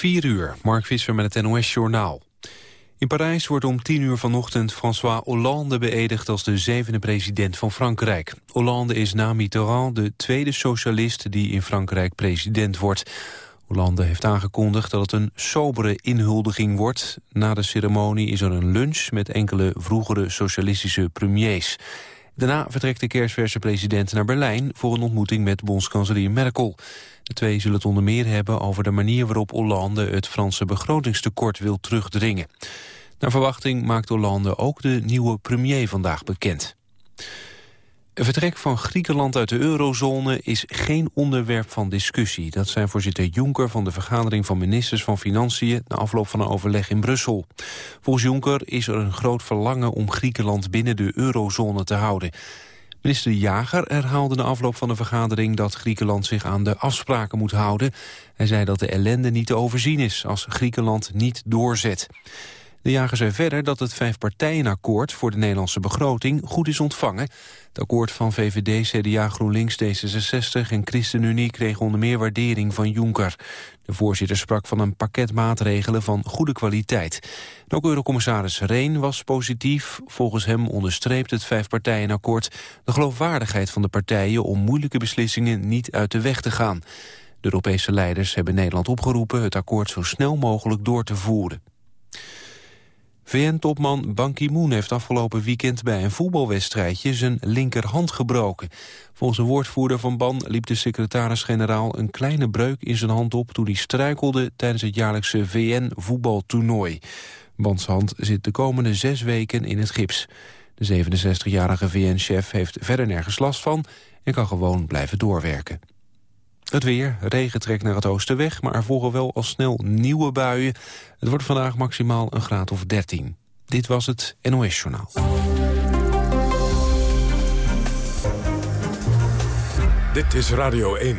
4 uur, Mark Visser met het NOS-journaal. In Parijs wordt om 10 uur vanochtend François Hollande beëdigd als de zevende president van Frankrijk. Hollande is na Mitterrand de tweede socialist die in Frankrijk president wordt. Hollande heeft aangekondigd dat het een sobere inhuldiging wordt. Na de ceremonie is er een lunch met enkele vroegere socialistische premiers. Daarna vertrekt de kerstverse president naar Berlijn voor een ontmoeting met bondskanselier Merkel. De twee zullen het onder meer hebben over de manier waarop Hollande het Franse begrotingstekort wil terugdringen. Naar verwachting maakt Hollande ook de nieuwe premier vandaag bekend. Een vertrek van Griekenland uit de eurozone is geen onderwerp van discussie. Dat zei voorzitter Juncker van de vergadering van ministers van Financiën... na afloop van een overleg in Brussel. Volgens Juncker is er een groot verlangen om Griekenland binnen de eurozone te houden. Minister Jager herhaalde na afloop van de vergadering dat Griekenland zich aan de afspraken moet houden. Hij zei dat de ellende niet te overzien is als Griekenland niet doorzet. De jager zei verder dat het vijfpartijenakkoord voor de Nederlandse begroting goed is ontvangen. Het akkoord van VVD, CDA, GroenLinks, D66 en ChristenUnie kreeg onder meer waardering van Juncker. De voorzitter sprak van een pakket maatregelen van goede kwaliteit. ook Eurocommissaris Reen was positief. Volgens hem onderstreept het vijfpartijenakkoord de geloofwaardigheid van de partijen om moeilijke beslissingen niet uit de weg te gaan. De Europese leiders hebben Nederland opgeroepen het akkoord zo snel mogelijk door te voeren. VN-topman Ban Ki-moon heeft afgelopen weekend bij een voetbalwedstrijdje zijn linkerhand gebroken. Volgens een woordvoerder van Ban liep de secretaris-generaal een kleine breuk in zijn hand op toen hij struikelde tijdens het jaarlijkse VN-voetbaltoernooi. Bans hand zit de komende zes weken in het gips. De 67-jarige VN-chef heeft verder nergens last van en kan gewoon blijven doorwerken. Het weer, regen trekt naar het oosten weg, maar er volgen wel al snel nieuwe buien. Het wordt vandaag maximaal een graad of 13. Dit was het NOS Journaal. Dit is Radio 1.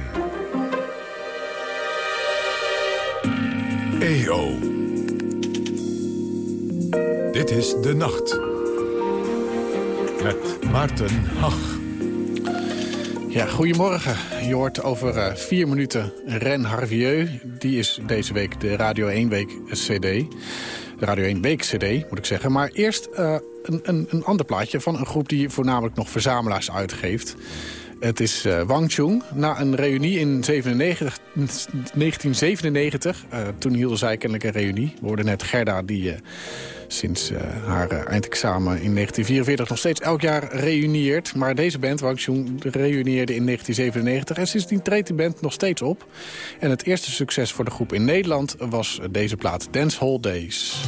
EO. Dit is De Nacht. Met Maarten Hach. Ja, goedemorgen. Je hoort over uh, vier minuten Ren Harvieux. Die is deze week de Radio 1 Week CD. De Radio 1 Week CD, moet ik zeggen. Maar eerst uh, een, een, een ander plaatje van een groep die voornamelijk nog verzamelaars uitgeeft. Het is uh, Wang Chung. Na een reunie in 97, 1997, toen hielden zij kennelijk een reunie. We hoorden net Gerda die sinds uh, haar eindexamen in 1944 nog steeds elk jaar reunieert. Maar deze band, Wang reunieerde in 1997 en sindsdien treedt die band nog steeds op. En het eerste succes voor de groep in Nederland was deze plaat Dance Hall Days.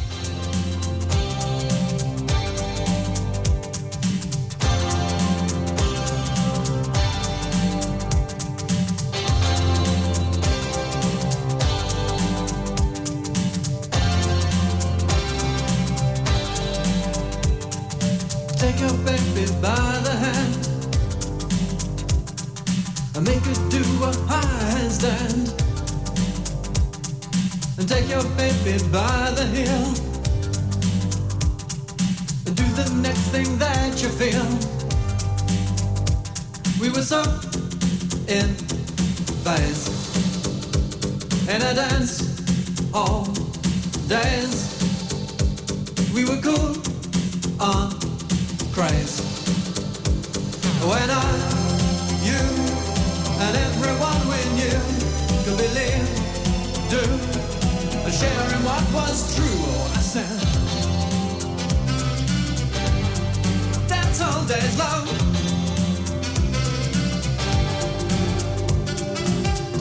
and I dance, all days. We were cool on craze. When I, you, and everyone we knew could believe, do, sharing what was true. Oh, I said, dance all days long.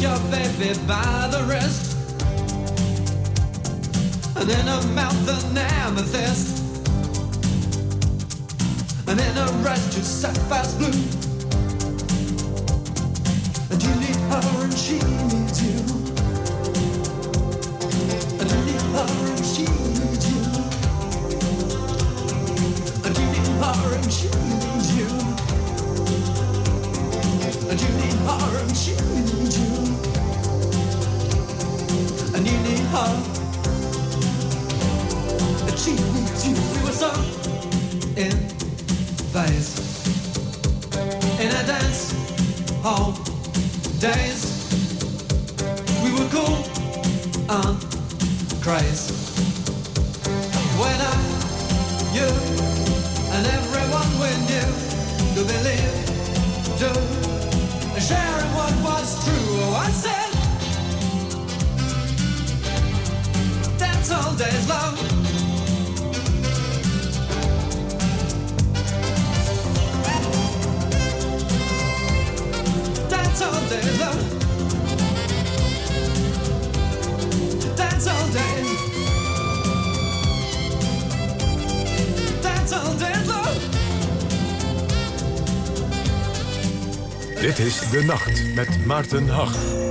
your baby by the wrist. And in her mouth an amethyst. And in her eyes just sapphire's blue. And you need her and she needs you. And you need her and she needs you. And you need her and she met Maarten Hag.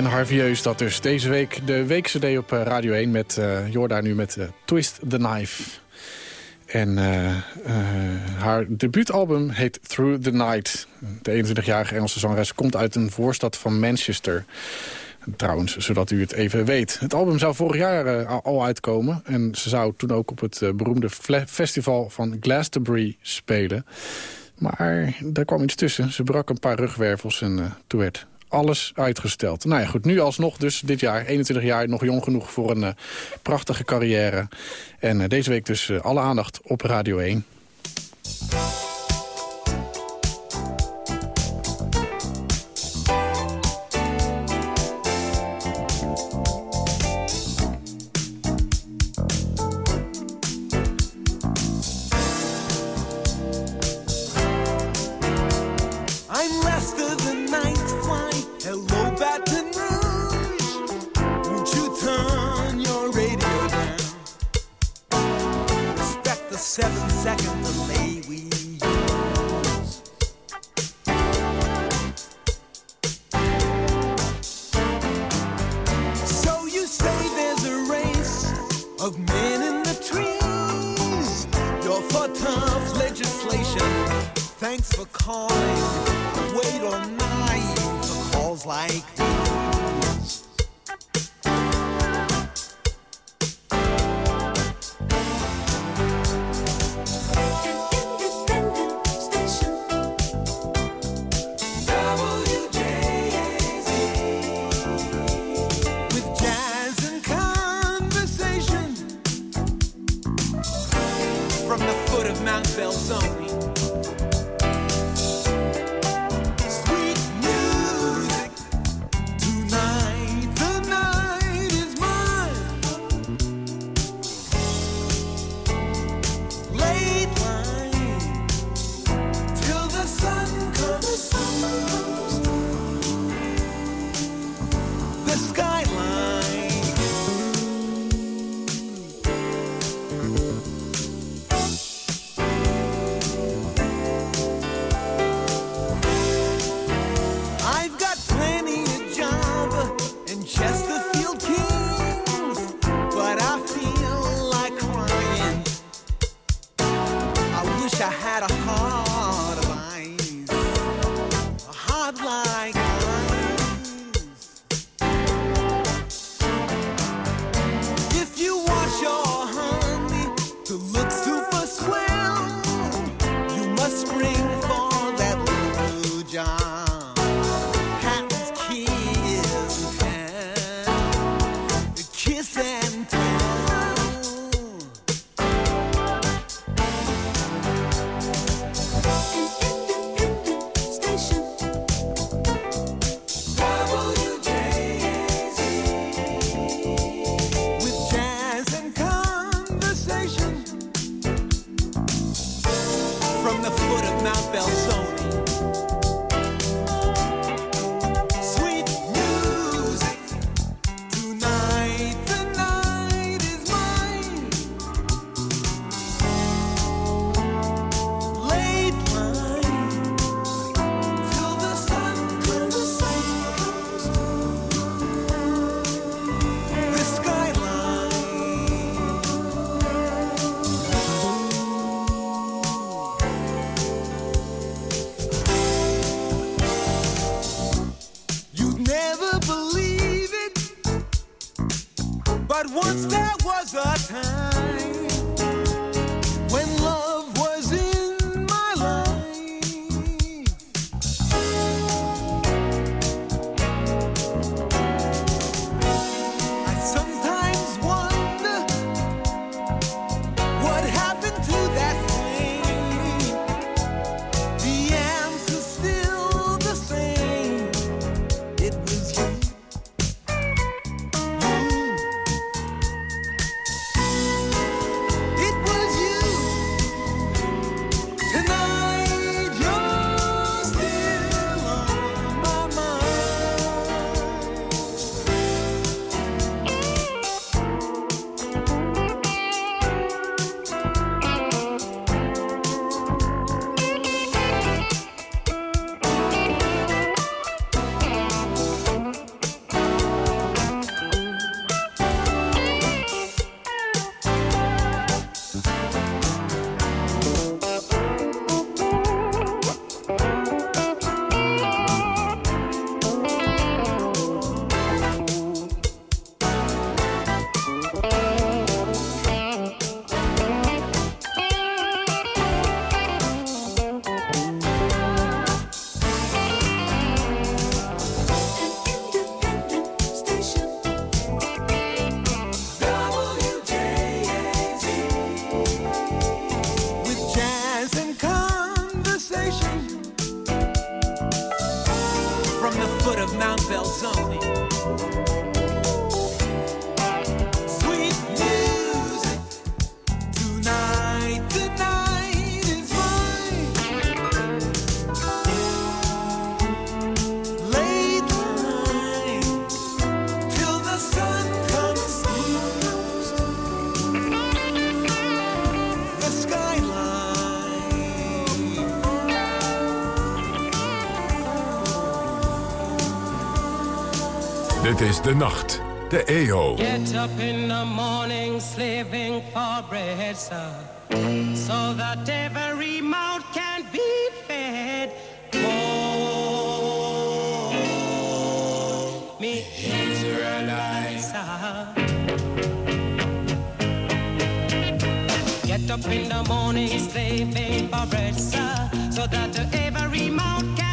Ren Harvieus, dat dus deze week de week-cd op eh, Radio 1 met uh, Jorda nu met uh, Twist the Knife. En uh, haar debuutalbum heet Through the Night. De 21-jarige Engelse zangeres komt uit een voorstad van Manchester. Trouwens, zodat u het even weet. Het album zou vorig jaar al uitkomen. En ze zou toen ook op het beroemde festival van Glastonbury spelen. Maar daar kwam iets tussen. Ze brak een paar rugwervels en toen werd alles uitgesteld. Nou ja, goed, nu alsnog dus dit jaar, 21 jaar, nog jong genoeg voor een uh, prachtige carrière. En uh, deze week dus uh, alle aandacht op Radio 1. seven seconds delay we Dit is De Nacht, de EO. Get up in the morning, slaving for bread, sir, so that every mouth can be fed. Oh, me Israelites. Get up in the morning, slaving for bread, sir, so that every mouth can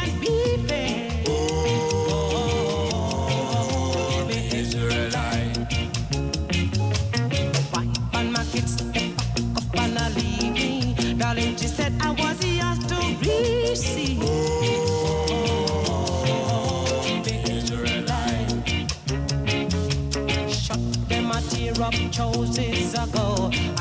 up choices ago.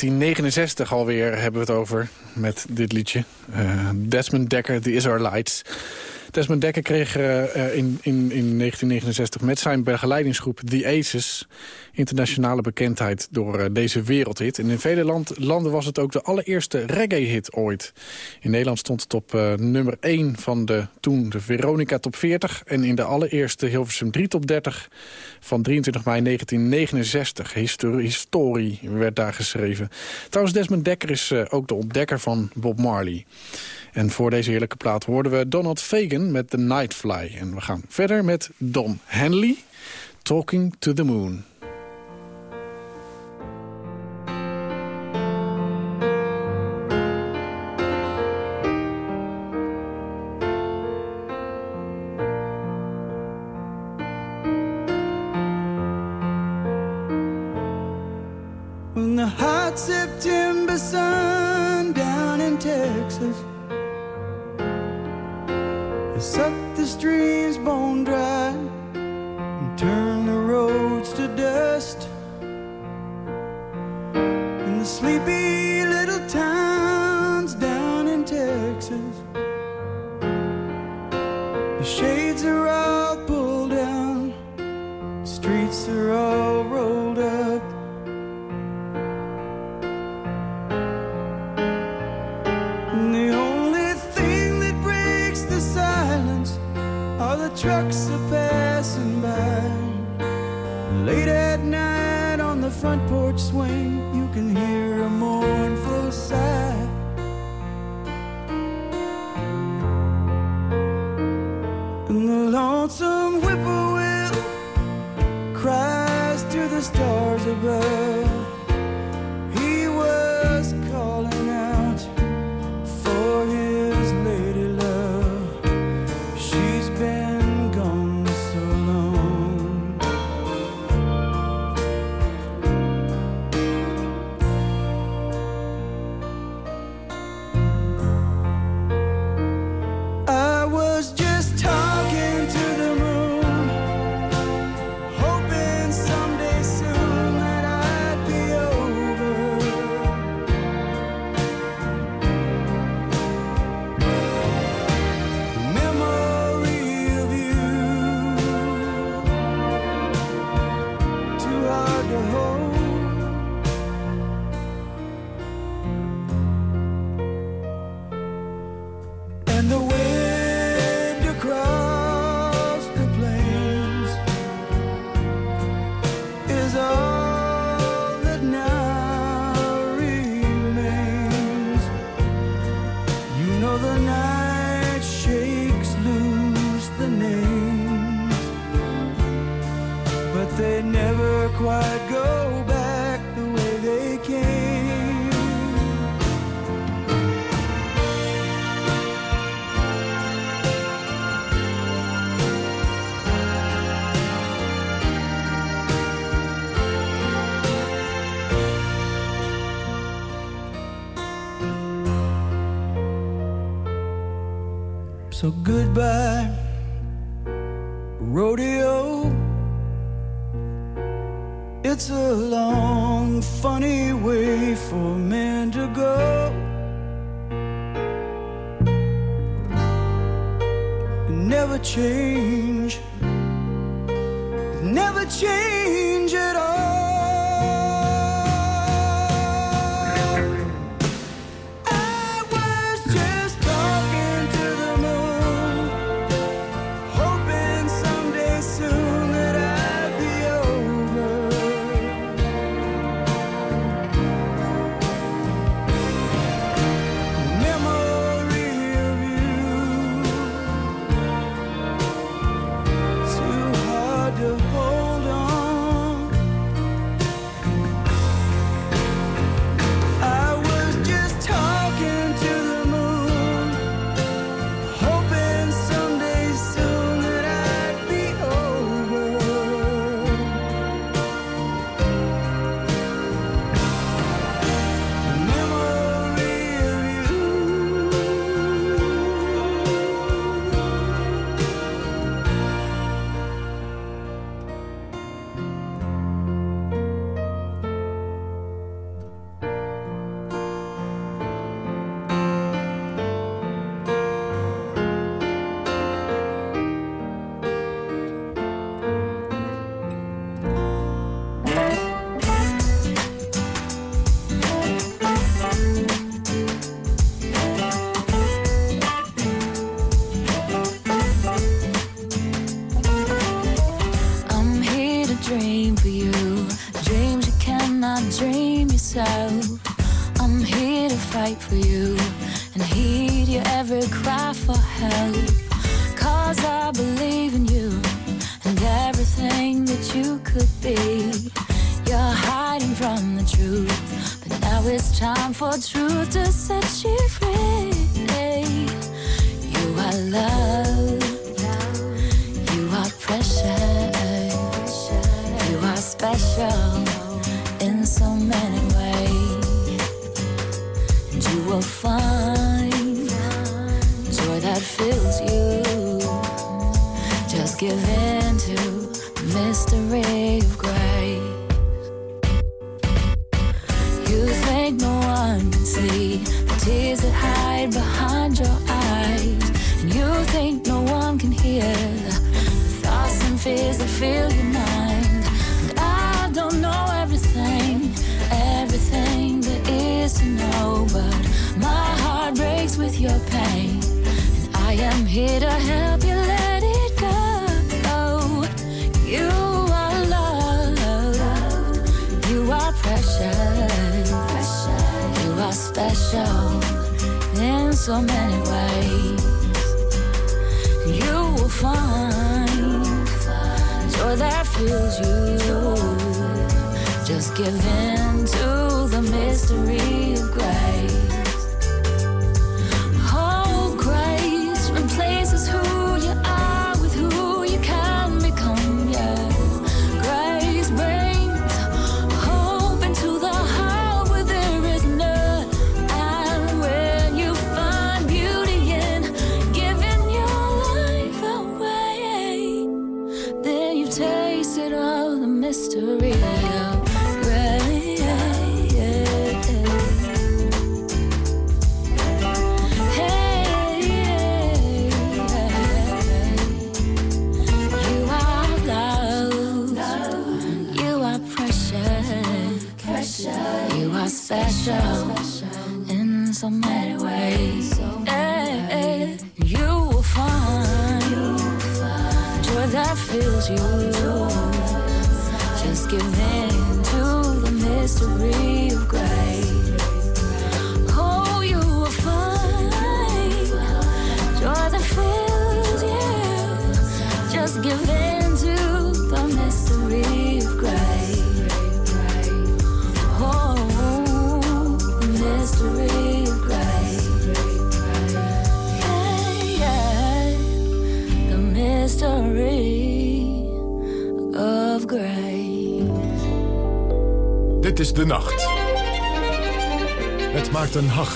1969 alweer hebben we het over met dit liedje. Eh, Desmond Dekker, The Israelites. Desmond Dekker kreeg eh, eh, in, in, in 1969 met zijn begeleidingsgroep The Aces... internationale bekendheid door eh, deze wereldhit. En in vele land- landen was het ook de allereerste reggae-hit ooit. In Nederland stond het op nummer 1 van de toen de Veronica Top 40... en in de allereerste Hilversum 3 Top 30 van 23 mei 1969. Histori- historie werd daar geschreven. Trouwens, Desmond Dekker is ook de ontdekker van Bob Marley. En voor deze heerlijke plaat hoorden we Donald Fagan met The Nightfly. En we gaan verder met Don Henley, Talking to the Moon. Trucks are passing by. Late at night on the front porch swing, So goodbye, rodeo. It's a long, funny way for men to go. Never change, never change. Carsten Hach.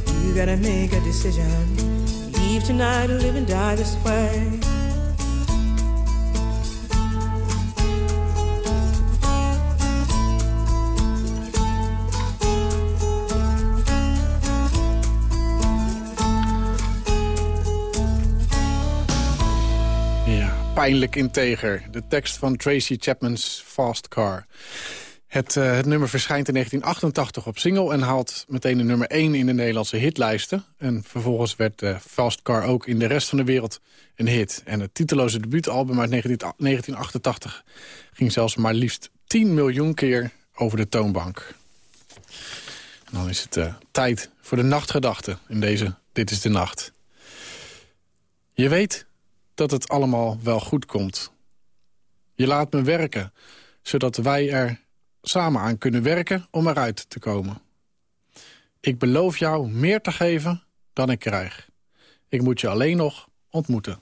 You gotta make a decision. Leave tonight or live and die this way. Pijnlijk integer. De tekst van Tracy Chapman's Fast Car. Het, eh, het nummer verschijnt in 1988 op single... en haalt meteen de nummer 1 in de Nederlandse hitlijsten. En vervolgens werd eh, Fast Car ook in de rest van de wereld een hit. En het titeloze debuutalbum uit 19 1988 ging zelfs maar liefst 10 miljoen keer over de toonbank. En dan is het eh, tijd voor de nachtgedachte in deze Dit is de Nacht. Je weet dat het allemaal wel goed komt. Je laat me werken, zodat wij er samen aan kunnen werken om eruit te komen. Ik beloof jou meer te geven dan ik krijg. Ik moet je alleen nog ontmoeten.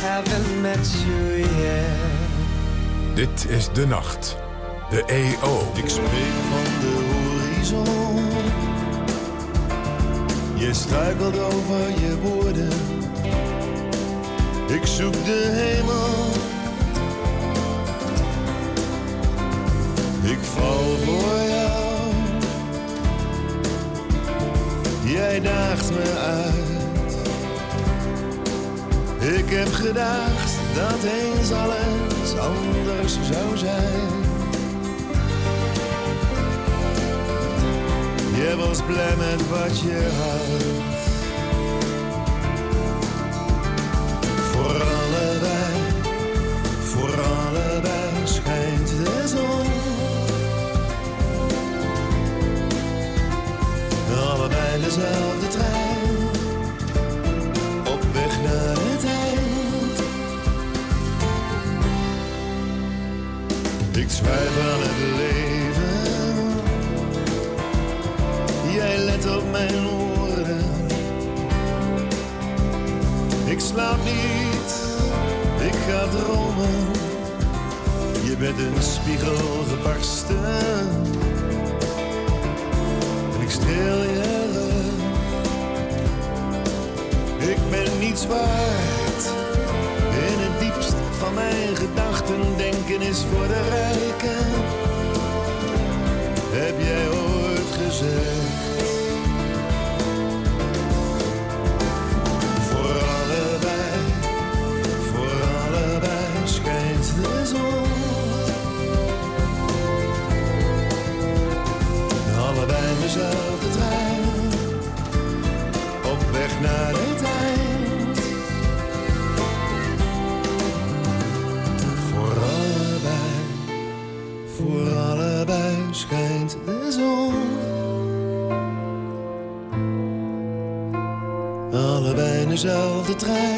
haven't met you yet. Dit is De Nacht. De EO. Ik spreek van de horizon. Je struikelt over je woorden. Ik zoek de hemel. Ik val voor jou. Jij daagt me uit. Ik heb gedacht dat eens alles anders zou zijn. Je was blij met wat je had. Voor allebei, voor allebei schijnt de zon. Allebei dezelfde Zwijg aan het leven. Jij let op mijn woorden. Ik slaap niet, ik ga dromen. Je bent een spiegel gebarsten. En ik streel je. Ik ben niets waard. Van mijn gedachten denken is voor de rijken. Heb jij ooit gezegd? Dezelfde trein,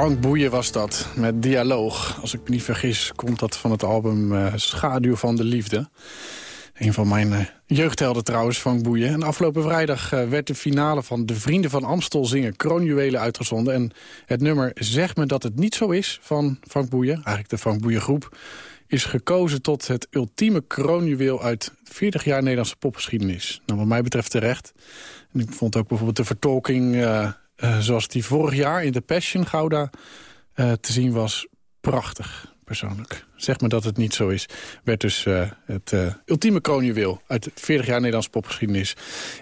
Frank Boeien was dat, met Dialoog. Als ik me niet vergis, komt dat van het album eh, Schaduw van de Liefde. Een van mijn eh, jeugdhelden trouwens, Frank Boeien. En afgelopen vrijdag eh, werd de finale van De Vrienden van Amstel zingen Kroonjuwelen uitgezonden. En het nummer Zeg me dat het niet zo is van Frank Boeien, eigenlijk de Frank Boeien groep... is gekozen tot het ultieme kroonjuweel uit 40 jaar Nederlandse popgeschiedenis. Nou, wat mij betreft terecht. En ik vond ook bijvoorbeeld de vertolking eh, zoals die vorig jaar in de Passion Gouda eh, te zien was, prachtig persoonlijk. Zeg me dat het niet zo is. Werd dus eh, het ultieme kroonjuweel uit 40 jaar Nederlandse popgeschiedenis.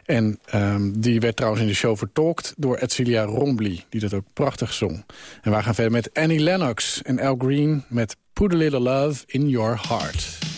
En ehm, die werd trouwens in de show vertolkt door Edcilia Rombly, die dat ook prachtig zong. En wij gaan verder met Annie Lennox en Al Green met Put a Little Love in Your Heart.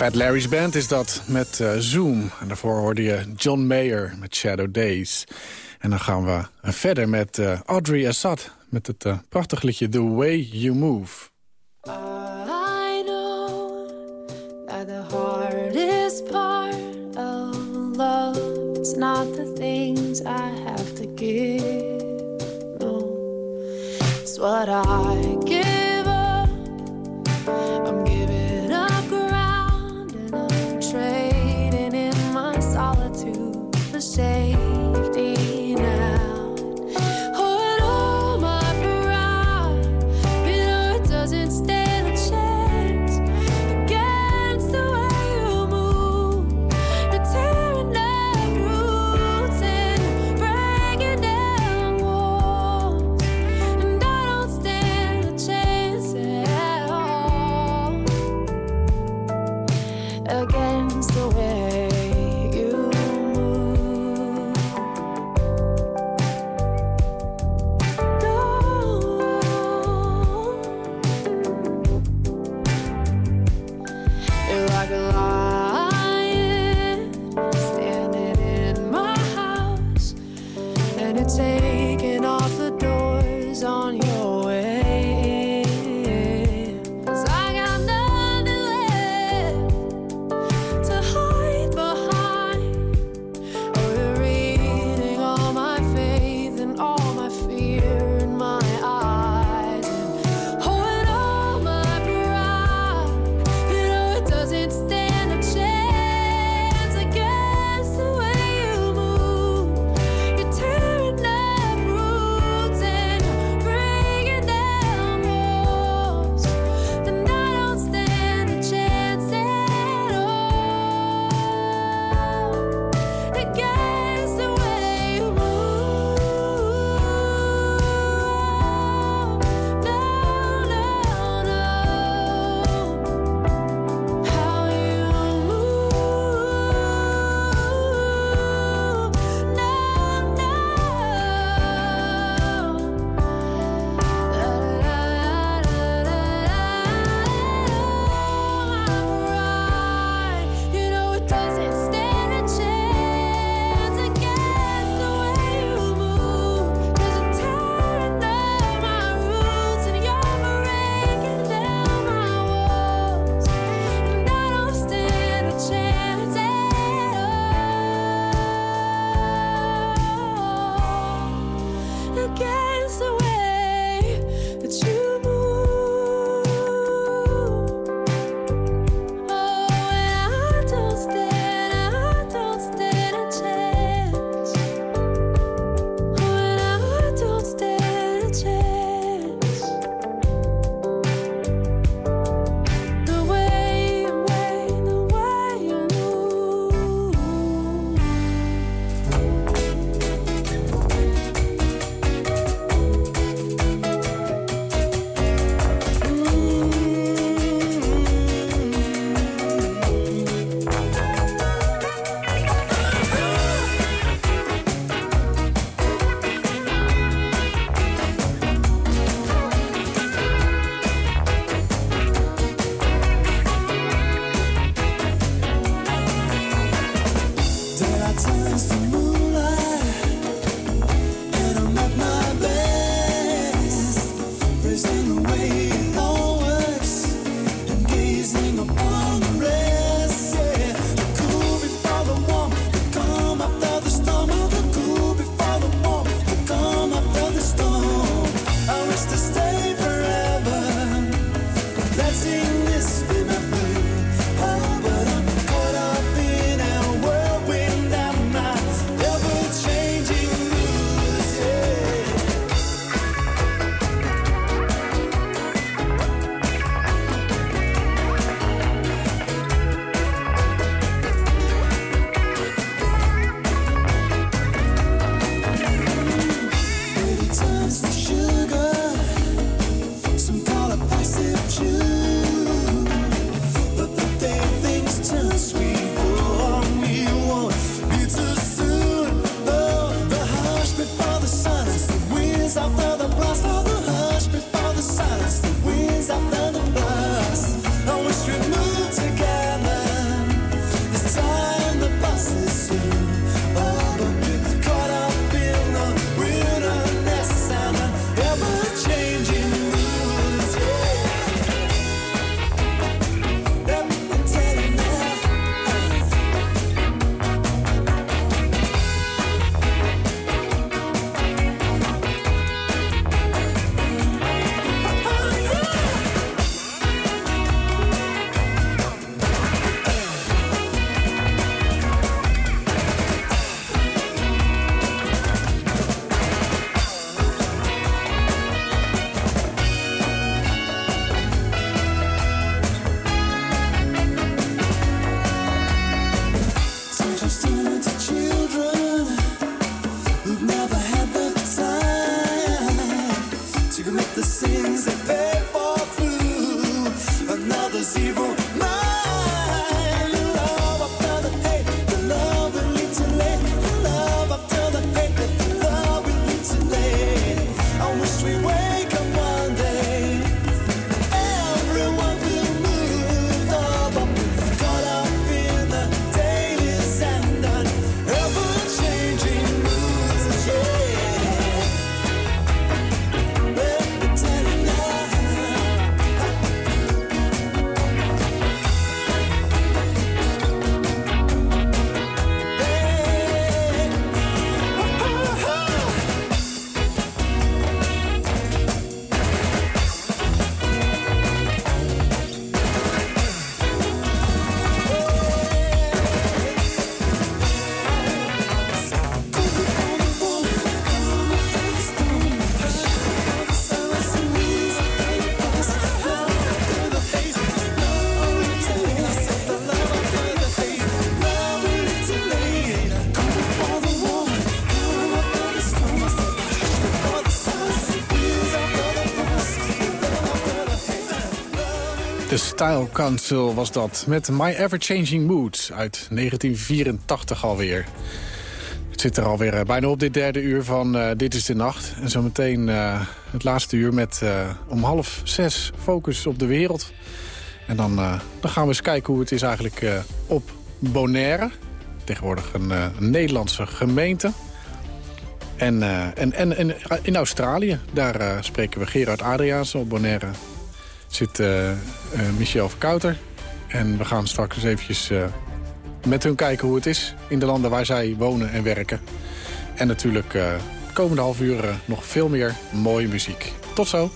Fat Larry's Band is dat, met eh, Zoom. En daarvoor hoorde je John Mayer met Shadow Days. En dan gaan we verder met eh, Audrey Assad... met het eh, prachtig liedje The Way You Move. Style Council was dat. Met My Ever Changing Moods uit 1984 alweer. Het zit er alweer eh, bijna op dit derde uur van eh, Dit is de Nacht. En zometeen uh, het laatste uur met om half zes focus op de wereld. En dan, dan gaan we eens kijken hoe het is eigenlijk op Bonaire. Tegenwoordig een, een Nederlandse gemeente. En, en, en, en, in Australië, daar spreken we Gerard Adriaanse op Bonaire zit uh, uh, Michel Verkouter. En we gaan straks eens eventjes uh, met hun kijken hoe het is in de landen waar zij wonen en werken. En natuurlijk komende half uur nog veel meer mooie muziek. Tot zo.